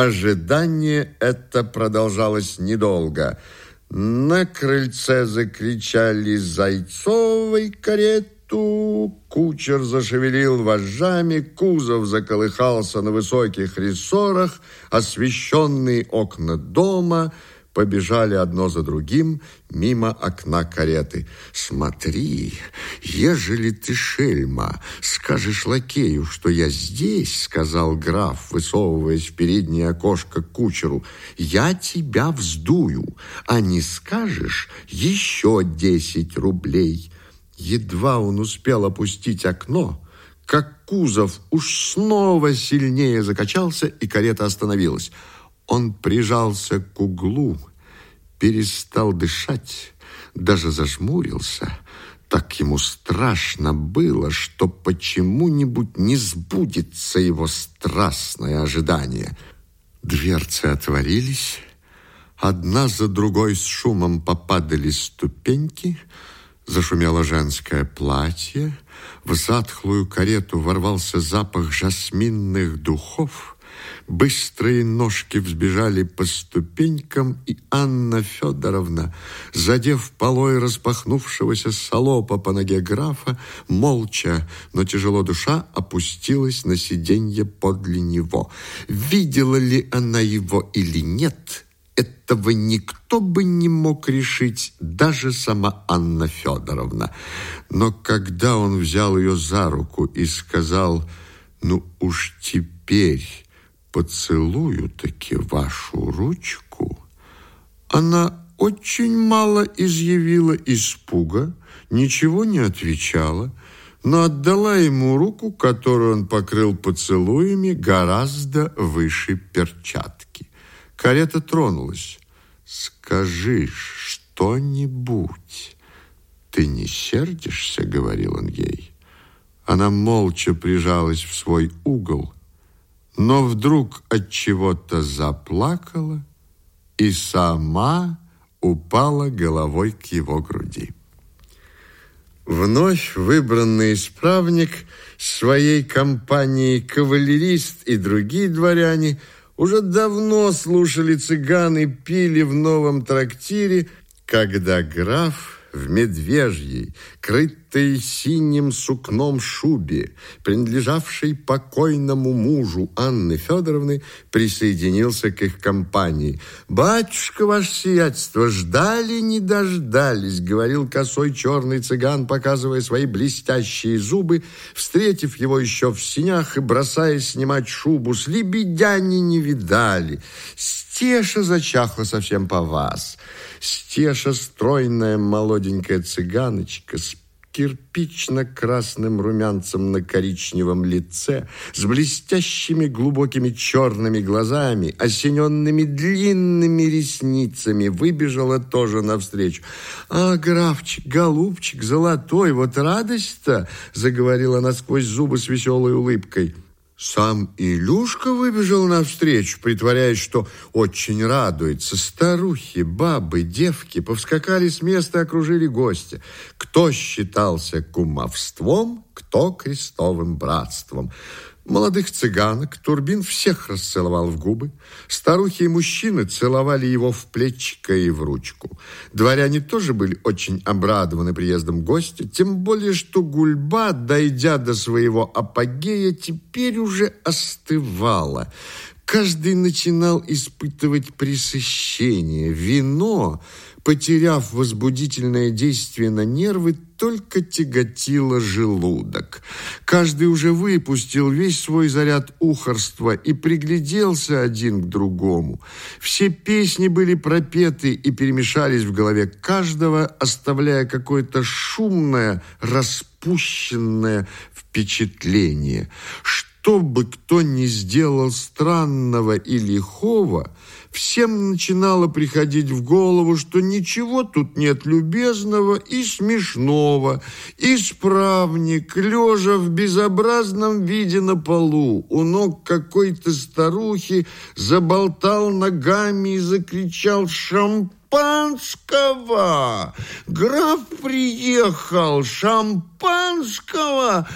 Ожидание это продолжалось недолго. На крыльце закричали «Зайцовой карету!» Кучер зашевелил вожжами, кузов заколыхался на высоких рессорах, освещенные окна дома – побежали одно за другим мимо окна кареты. «Смотри, ежели ты, шельма, скажешь лакею, что я здесь, — сказал граф, высовываясь в переднее окошко к кучеру, — я тебя вздую, а не скажешь еще десять рублей». Едва он успел опустить окно, как кузов уж снова сильнее закачался, и карета остановилась. Он прижался к углу, перестал дышать, даже зажмурился. Так ему страшно было, что почему-нибудь не сбудется его страстное ожидание. Дверцы отворились, одна за другой с шумом попадали ступеньки, зашумело женское платье, в затхлую карету ворвался запах жасминных духов, Быстрые ножки взбежали по ступенькам, и Анна Федоровна, задев полой распахнувшегося солопа по ноге графа, молча, но тяжело душа, опустилась на сиденье подле него. Видела ли она его или нет, этого никто бы не мог решить, даже сама Анна Федоровна. Но когда он взял ее за руку и сказал, «Ну уж теперь...» поцелую таки вашу ручку, она очень мало изъявила испуга, ничего не отвечала, но отдала ему руку, которую он покрыл поцелуями гораздо выше перчатки. Карета тронулась. «Скажи что-нибудь. Ты не сердишься?» — говорил он ей. Она молча прижалась в свой угол — но вдруг от чего-то заплакала и сама упала головой к его груди. Вновь выбранный исправник своей компанией кавалерист и другие дворяне уже давно слушали цыган и пили в новом трактире, когда граф в медвежьей, крытой синим сукном шубе, принадлежавшей покойному мужу Анны Федоровны, присоединился к их компании. «Батюшка, ваше сиятельство, ждали, не дождались», говорил косой черный цыган, показывая свои блестящие зубы, встретив его еще в синях и бросаясь снимать шубу. «С лебедяне не видали, стеша зачахла совсем по вас». Стеша стройная молоденькая цыганочка с кирпично-красным румянцем на коричневом лице, с блестящими глубокими черными глазами, осененными длинными ресницами, выбежала тоже навстречу. «А, графчик, голубчик, золотой, вот радость-то!» заговорила она сквозь зубы с веселой улыбкой – сам Илюшка выбежал навстречу, притворяясь, что очень радуется. Старухи, бабы, девки повскакали с места и окружили гостя. Кто считался кумовством, кто крестовым братством. Молодых цыганок Турбин всех расцеловал в губы. Старухи и мужчины целовали его в плечико и в ручку. Дворяне тоже были очень обрадованы приездом гостя, тем более, что гульба, дойдя до своего апогея, теперь уже остывала. Каждый начинал испытывать пресыщение. Вино потеряв возбудительное действие на нервы, только тяготило желудок. Каждый уже выпустил весь свой заряд ухорства и пригляделся один к другому. Все песни были пропеты и перемешались в голове каждого, оставляя какое-то шумное, распущенное впечатление. Что бы кто ни сделал странного и лихого – всем начинало приходить в голову, что ничего тут нет любезного и смешного. Исправник, лежа в безобразном виде на полу, у ног какой-то старухи, заболтал ногами и закричал «Шампанского! Граф приехал! Шампанского!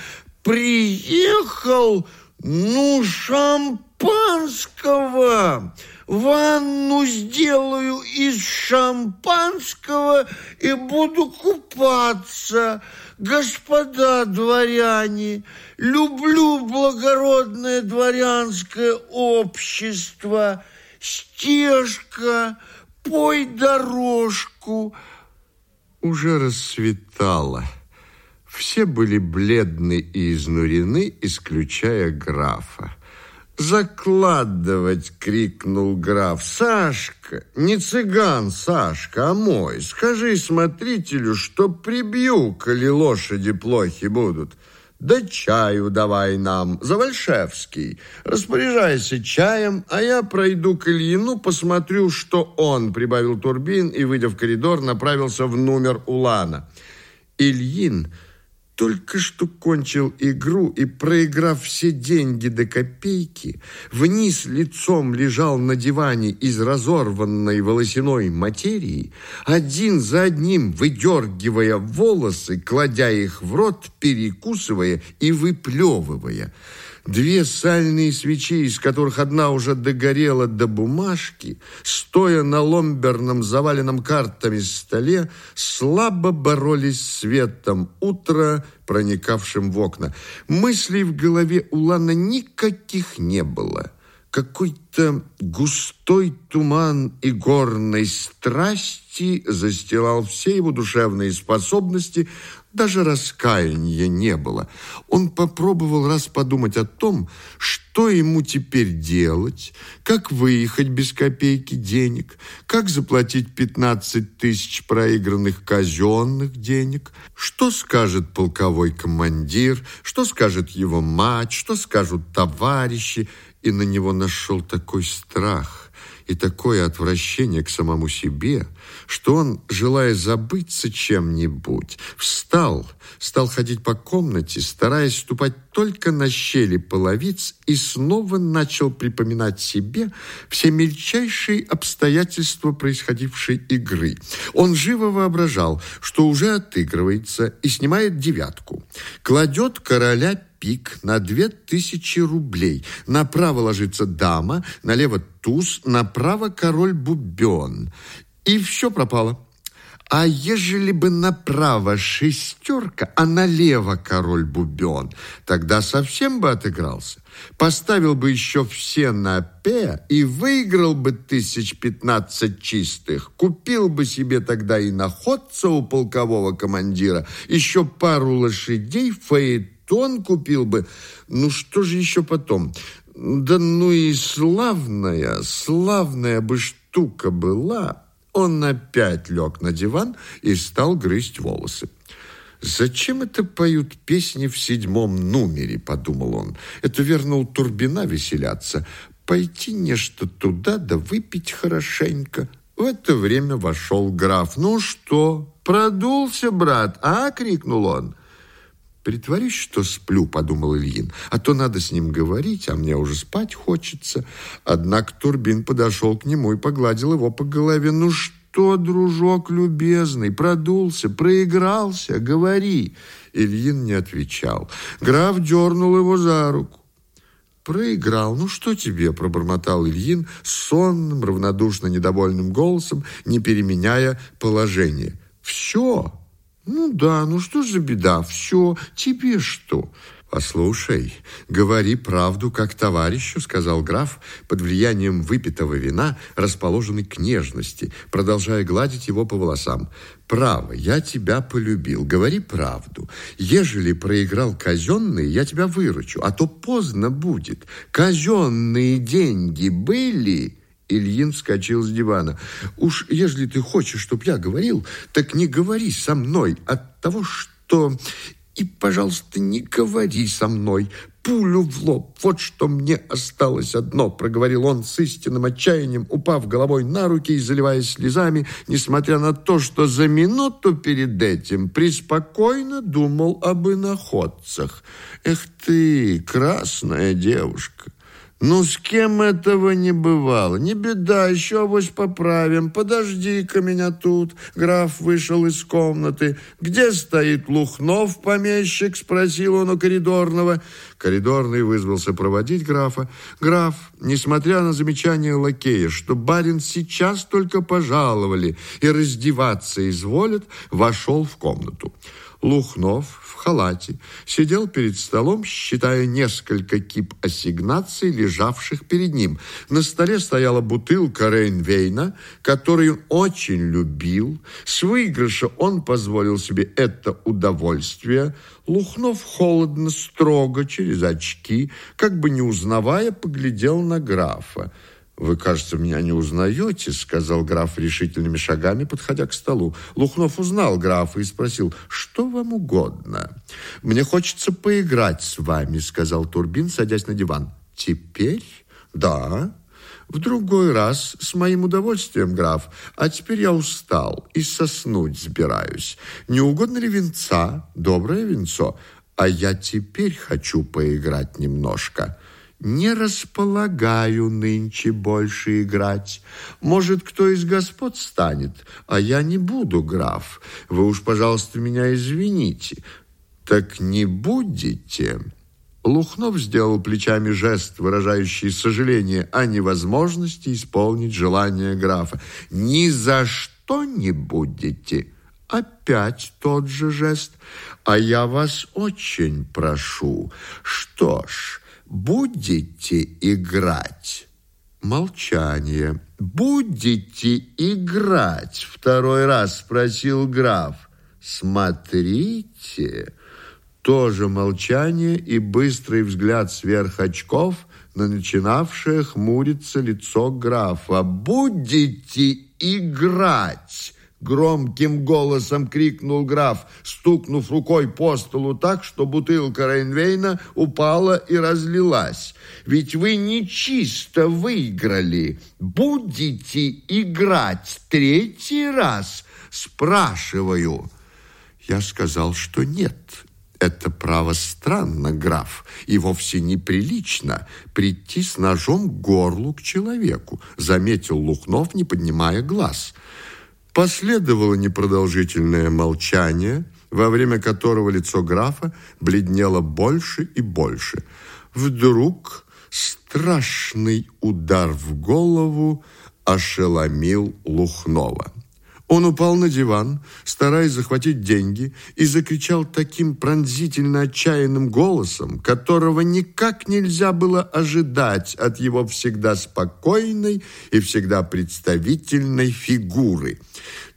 Приехал! Ну, шампанского!» Ванну сделаю из шампанского и буду купаться. Господа дворяне, люблю благородное дворянское общество. Стежка, пой дорожку. Уже рассветало. Все были бледны и изнурены, исключая графа. «Закладывать!» — крикнул граф. «Сашка! Не цыган, Сашка, а мой! Скажи смотрителю, что прибью, коли лошади плохи будут!» «Да чаю давай нам, Завальшевский! Распоряжайся чаем, а я пройду к Ильину, посмотрю, что он!» Прибавил Турбин и, выйдя в коридор, направился в номер Улана. Ильин только что кончил игру и, проиграв все деньги до копейки, вниз лицом лежал на диване из разорванной волосяной материи, один за одним выдергивая волосы, кладя их в рот, перекусывая и выплевывая – Две сальные свечи, из которых одна уже догорела до бумажки, стоя на ломберном, заваленном картами столе, слабо боролись светом утра, проникавшим в окна. Мыслей в голове у Лана никаких не было. Какой-то густой туман и горной страсти застилал все его душевные способности, даже раскаяния не было. Он попробовал раз подумать о том, что ему теперь делать, как выехать без копейки денег, как заплатить 15 тысяч проигранных казенных денег, что скажет полковой командир, что скажет его мать, что скажут товарищи, и на него нашел такой страх и такое отвращение к самому себе, что он, желая забыться чем-нибудь, встал, стал ходить по комнате, стараясь ступать только на щели половиц и снова начал припоминать себе все мельчайшие обстоятельства происходившей игры. Он живо воображал, что уже отыгрывается и снимает девятку, кладет короля пик на две тысячи рублей. Направо ложится дама, налево туз, направо король бубен. И все пропало. А ежели бы направо шестерка, а налево король бубен, тогда совсем бы отыгрался. Поставил бы еще все на П и выиграл бы тысяч пятнадцать чистых. Купил бы себе тогда и находца у полкового командира, еще пару лошадей, фаэтон, тон купил бы. Ну, что же еще потом? Да ну и славная, славная бы штука была. Он опять лег на диван и стал грызть волосы. «Зачем это поют песни в седьмом номере?» – подумал он. «Это, верно, у Турбина веселятся. Пойти нечто туда да выпить хорошенько». В это время вошел граф. «Ну что, продулся, брат, а?» – крикнул он. «Притворюсь, что сплю», — подумал Ильин, «а то надо с ним говорить, а мне уже спать хочется». Однако Турбин подошел к нему и погладил его по голове. «Ну что, дружок любезный, продулся, проигрался, говори». Ильин не отвечал. Граф дернул его за руку. «Проиграл. Ну что тебе?» – пробормотал Ильин сонным, равнодушно недовольным голосом, не переменяя положение. «Все!» Ну да, ну что за беда, все, тебе что? «Послушай, говори правду как товарищу», — сказал граф, под влиянием выпитого вина, расположенный к нежности, продолжая гладить его по волосам. «Право, я тебя полюбил, говори правду. Ежели проиграл казенные, я тебя выручу, а то поздно будет. Казенные деньги были...» Ильин вскочил с дивана. «Уж ежели ты хочешь, чтоб я говорил, так не говори со мной от того, что... И, пожалуйста, не говори со мной. Пулю в лоб. Вот что мне осталось одно», — проговорил он с истинным отчаянием, упав головой на руки и заливаясь слезами, несмотря на то, что за минуту перед этим преспокойно думал об иноходцах. «Эх ты, красная девушка!» Ну, с кем этого не бывало? Не беда, еще авось поправим. Подожди-ка меня тут. Граф вышел из комнаты. Где стоит Лухнов, помещик? Спросил он у коридорного. Коридорный вызвался проводить графа. Граф, несмотря на замечание лакея, что барин сейчас только пожаловали и раздеваться изволят, вошел в комнату. Лухнов в халате сидел перед столом, считая несколько кип ассигнаций, лежавших перед ним. На столе стояла бутылка Рейнвейна, которую он очень любил. С выигрыша он позволил себе это удовольствие. Лухнов холодно, строго, через очки, как бы не узнавая, поглядел на графа. «Вы, кажется, меня не узнаете», — сказал граф решительными шагами, подходя к столу. Лухнов узнал графа и спросил, «Что вам угодно?» «Мне хочется поиграть с вами», — сказал Турбин, садясь на диван. «Теперь?» «Да». «В другой раз с моим удовольствием, граф. А теперь я устал и соснуть сбираюсь. Не угодно ли венца? Доброе венцо. А я теперь хочу поиграть немножко» не располагаю нынче больше играть. Может, кто из господ станет, а я не буду, граф. Вы уж, пожалуйста, меня извините. Так не будете?» Лухнов сделал плечами жест, выражающий сожаление о невозможности исполнить желание графа. «Ни за что не будете!» Опять тот же жест. «А я вас очень прошу. Что ж, будете играть?» Молчание. «Будете играть?» Второй раз спросил граф. «Смотрите!» Тоже молчание и быстрый взгляд сверх очков на начинавшее хмуриться лицо графа. «Будете играть!» Громким голосом крикнул граф, стукнув рукой по столу так, что бутылка Рейнвейна упала и разлилась. «Ведь вы не чисто выиграли. Будете играть третий раз?» Спрашиваю. Я сказал, что нет. Это право странно, граф, и вовсе неприлично прийти с ножом к горлу к человеку, заметил Лухнов, не поднимая глаз. Последовало непродолжительное молчание, во время которого лицо графа бледнело больше и больше. Вдруг страшный удар в голову ошеломил Лухнова. Он упал на диван, стараясь захватить деньги, и закричал таким пронзительно отчаянным голосом, которого никак нельзя было ожидать от его всегда спокойной и всегда представительной фигуры.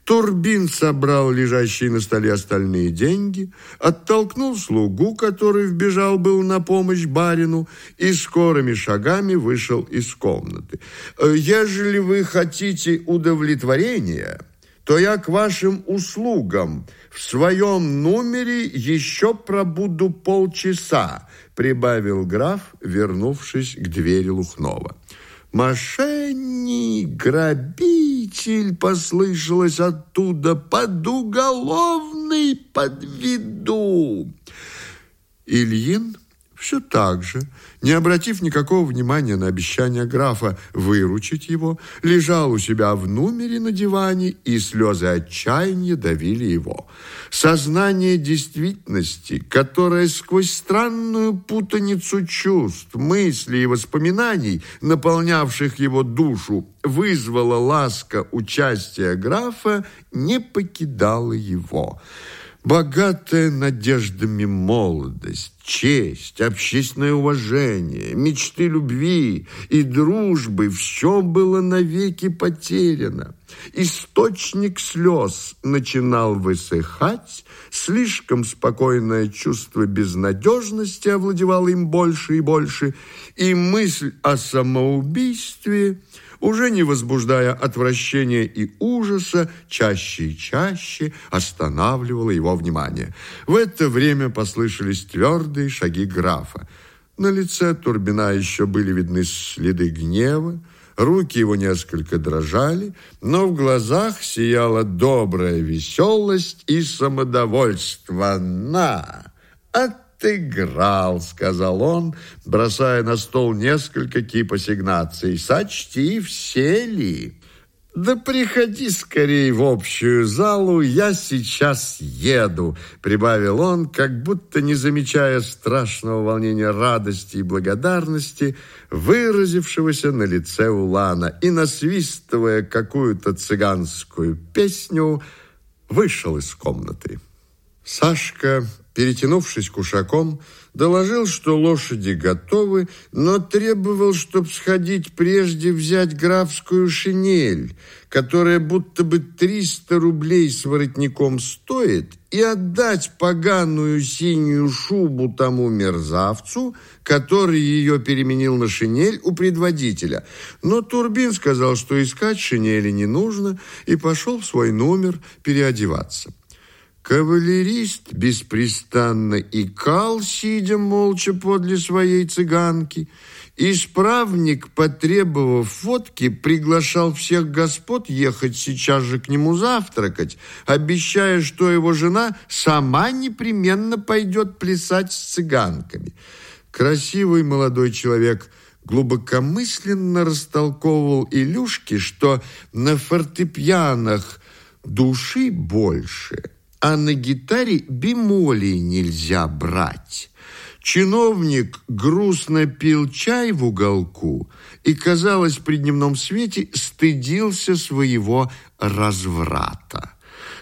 Турбин собрал лежащие на столе остальные деньги, оттолкнул слугу, который вбежал был на помощь барину, и скорыми шагами вышел из комнаты. «Ежели вы хотите удовлетворения...» то я к вашим услугам в своем номере еще пробуду полчаса», прибавил граф, вернувшись к двери Лухнова. «Мошенник, грабитель!» послышалось оттуда под уголовный подведу. Ильин все так же, не обратив никакого внимания на обещание графа выручить его, лежал у себя в номере на диване, и слезы отчаяния давили его. Сознание действительности, которое сквозь странную путаницу чувств, мыслей и воспоминаний, наполнявших его душу, вызвало ласка участия графа, не покидало его. Богатая надеждами молодость, честь, общественное уважение, мечты любви и дружбы – все было навеки потеряно. Источник слез начинал высыхать, слишком спокойное чувство безнадежности овладевало им больше и больше, и мысль о самоубийстве – уже не возбуждая отвращения и ужаса, чаще и чаще останавливала его внимание. В это время послышались твердые шаги графа. На лице Турбина еще были видны следы гнева, руки его несколько дрожали, но в глазах сияла добрая веселость и самодовольство. «На! А «Отыграл», — сказал он, бросая на стол несколько кип ассигнаций. «Сочти, все ли?» «Да приходи скорее в общую залу, я сейчас еду», прибавил он, как будто не замечая страшного волнения радости и благодарности, выразившегося на лице Улана, и, насвистывая какую-то цыганскую песню, вышел из комнаты. Сашка, перетянувшись кушаком, доложил, что лошади готовы, но требовал, чтобы сходить прежде взять графскую шинель, которая будто бы 300 рублей с воротником стоит, и отдать поганую синюю шубу тому мерзавцу, который ее переменил на шинель у предводителя. Но Турбин сказал, что искать шинели не нужно, и пошел в свой номер переодеваться. Кавалерист беспрестанно икал, сидя молча подле своей цыганки. Исправник, потребовав водки, приглашал всех господ ехать сейчас же к нему завтракать, обещая, что его жена сама непременно пойдет плясать с цыганками. Красивый молодой человек глубокомысленно растолковывал Илюшке, что на фортепианах души больше – а на гитаре бемолей нельзя брать. Чиновник грустно пил чай в уголку и, казалось, при дневном свете стыдился своего разврата.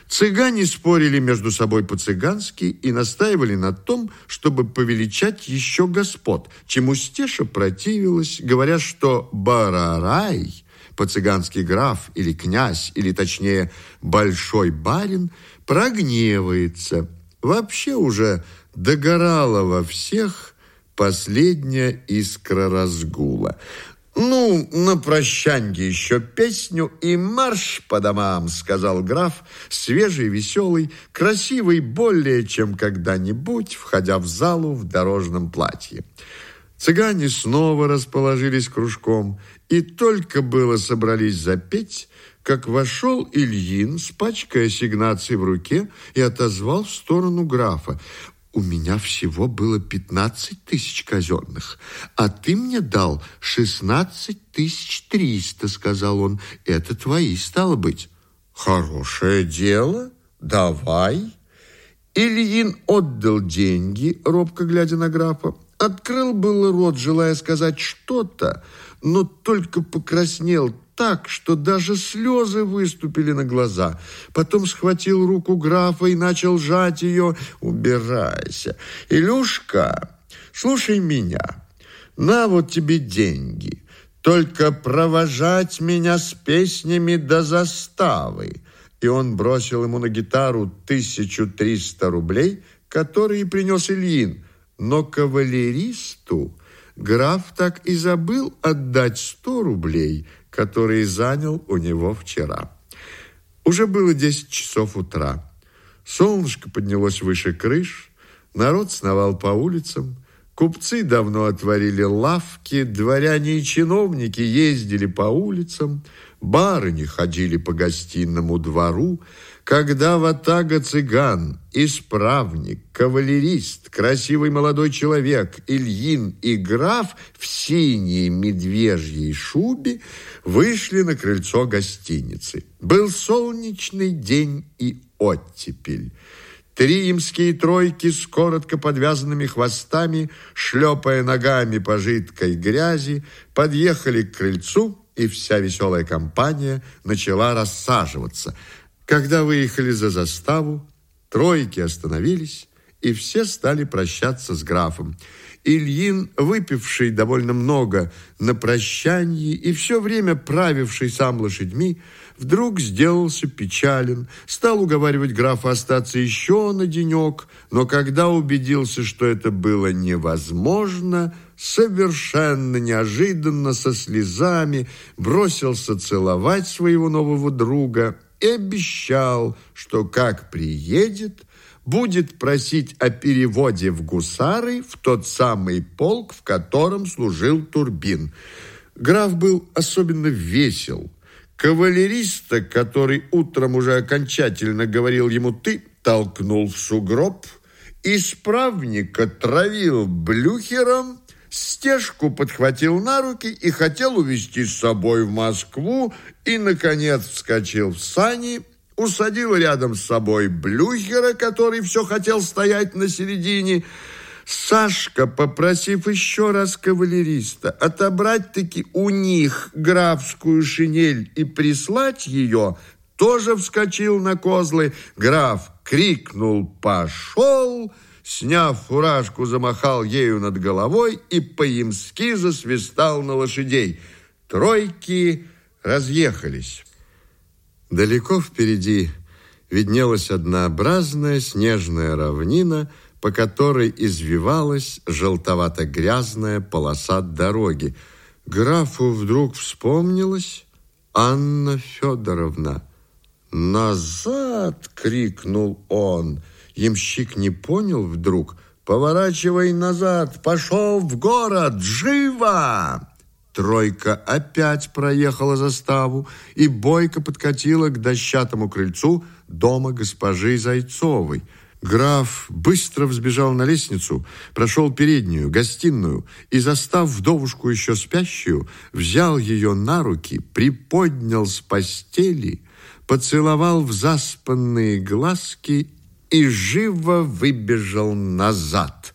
Цыгане спорили между собой по-цыгански и настаивали на том, чтобы повеличать еще господ, чему Стеша противилась, говоря, что «барарай» по-цыгански граф или князь, или точнее большой барин – прогневается. Вообще уже догорала во всех последняя искра разгула. «Ну, на прощанье еще песню и марш по домам», сказал граф, свежий, веселый, красивый более чем когда-нибудь, входя в залу в дорожном платье. Цыгане снова расположились кружком, и только было собрались запеть, как вошел Ильин с пачкой ассигнаций в руке и отозвал в сторону графа. «У меня всего было пятнадцать тысяч казенных, а ты мне дал шестнадцать тысяч триста», — сказал он. «Это твои, стало быть». «Хорошее дело, давай». Ильин отдал деньги, робко глядя на графа. Открыл было рот, желая сказать что-то, но только покраснел так, что даже слезы выступили на глаза. Потом схватил руку графа и начал сжать ее. «Убирайся! Илюшка, слушай меня. На вот тебе деньги. Только провожать меня с песнями до заставы». И он бросил ему на гитару 1300 рублей, которые принес Ильин. Но кавалеристу граф так и забыл отдать 100 рублей – который занял у него вчера. Уже было 10 часов утра. Солнышко поднялось выше крыш, народ сновал по улицам, купцы давно отворили лавки, дворяне и чиновники ездили по улицам, барыни ходили по гостиному двору, когда ватага цыган, исправник, кавалерист, красивый молодой человек, Ильин и граф в синей медвежьей шубе вышли на крыльцо гостиницы. Был солнечный день и оттепель. Три имские тройки с коротко подвязанными хвостами, шлепая ногами по жидкой грязи, подъехали к крыльцу, и вся веселая компания начала рассаживаться – когда выехали за заставу, тройки остановились, и все стали прощаться с графом. Ильин, выпивший довольно много на прощании и все время правивший сам лошадьми, вдруг сделался печален, стал уговаривать графа остаться еще на денек, но когда убедился, что это было невозможно, совершенно неожиданно, со слезами, бросился целовать своего нового друга и обещал, что как приедет, будет просить о переводе в гусары в тот самый полк, в котором служил Турбин. Граф был особенно весел. Кавалериста, который утром уже окончательно говорил ему «ты», толкнул в сугроб исправника травил блюхером, стежку подхватил на руки и хотел увезти с собой в Москву и, наконец, вскочил в сани, усадил рядом с собой блюхера, который все хотел стоять на середине, Сашка, попросив еще раз кавалериста отобрать-таки у них графскую шинель и прислать ее, тоже вскочил на козлы. Граф крикнул «Пошел!», сняв фуражку, замахал ею над головой и по-ямски засвистал на лошадей. Тройки разъехались. Далеко впереди виднелась однообразная снежная равнина – по которой извивалась желтовато-грязная полоса дороги. Графу вдруг вспомнилась Анна Федоровна. «Назад!» — крикнул он. Ямщик не понял вдруг. «Поворачивай назад! Пошел в город! Живо!» Тройка опять проехала заставу и бойко подкатила к дощатому крыльцу дома госпожи Зайцовой – Граф быстро взбежал на лестницу, прошел переднюю, гостиную и, застав вдовушку еще спящую, взял ее на руки, приподнял с постели, поцеловал в заспанные глазки и живо выбежал назад.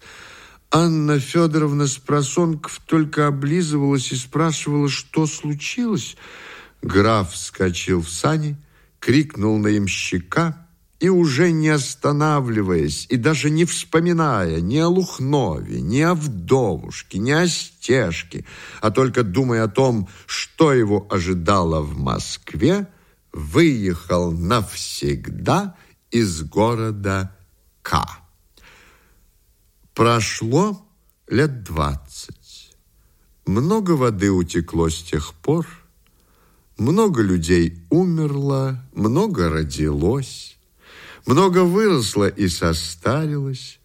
Анна Федоровна с просонков только облизывалась и спрашивала, что случилось. Граф вскочил в сани, крикнул на ямщика – и уже не останавливаясь и даже не вспоминая ни о Лухнове, ни о вдовушке, ни о стежке, а только думая о том, что его ожидало в Москве, выехал навсегда из города К. Прошло лет двадцать. Много воды утекло с тех пор, много людей умерло, много родилось, много выросло и состарилось,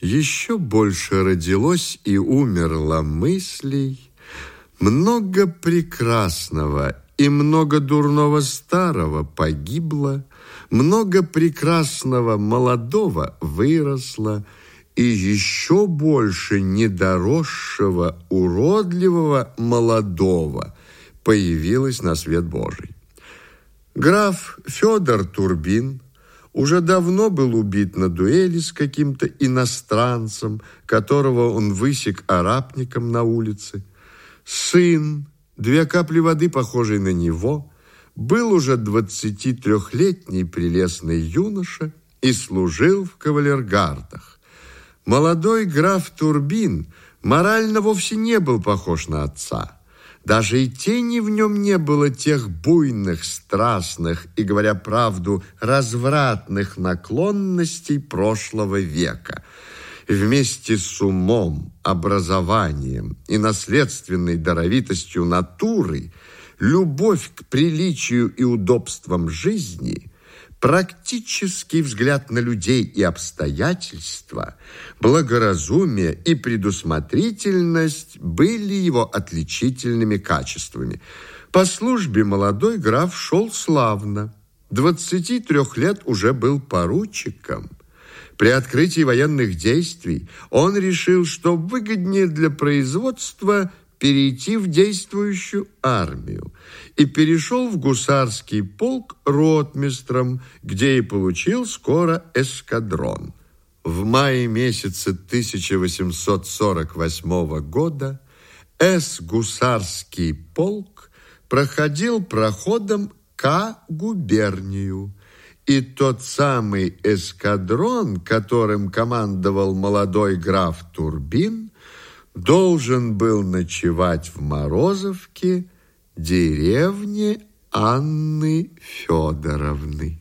еще больше родилось и умерло мыслей, много прекрасного и много дурного старого погибло, много прекрасного молодого выросло, и еще больше недоросшего, уродливого молодого появилось на свет Божий. Граф Федор Турбин – уже давно был убит на дуэли с каким-то иностранцем, которого он высек арабником на улице. Сын, две капли воды, похожий на него, был уже 23-летний прелестный юноша и служил в кавалергардах. Молодой граф Турбин морально вовсе не был похож на отца – даже и тени в нем не было тех буйных, страстных и, говоря правду, развратных наклонностей прошлого века. Вместе с умом, образованием и наследственной даровитостью натуры любовь к приличию и удобствам жизни – практический взгляд на людей и обстоятельства, благоразумие и предусмотрительность были его отличительными качествами. По службе молодой граф шел славно. 23 лет уже был поручиком. При открытии военных действий он решил, что выгоднее для производства перейти в действующую армию и перешел в гусарский полк ротмистром, где и получил скоро эскадрон. В мае месяце 1848 года С-гусарский полк проходил проходом К-губернию, и тот самый эскадрон, которым командовал молодой граф Турбин, должен был ночевать в Морозовке, деревне Анны Федоровны.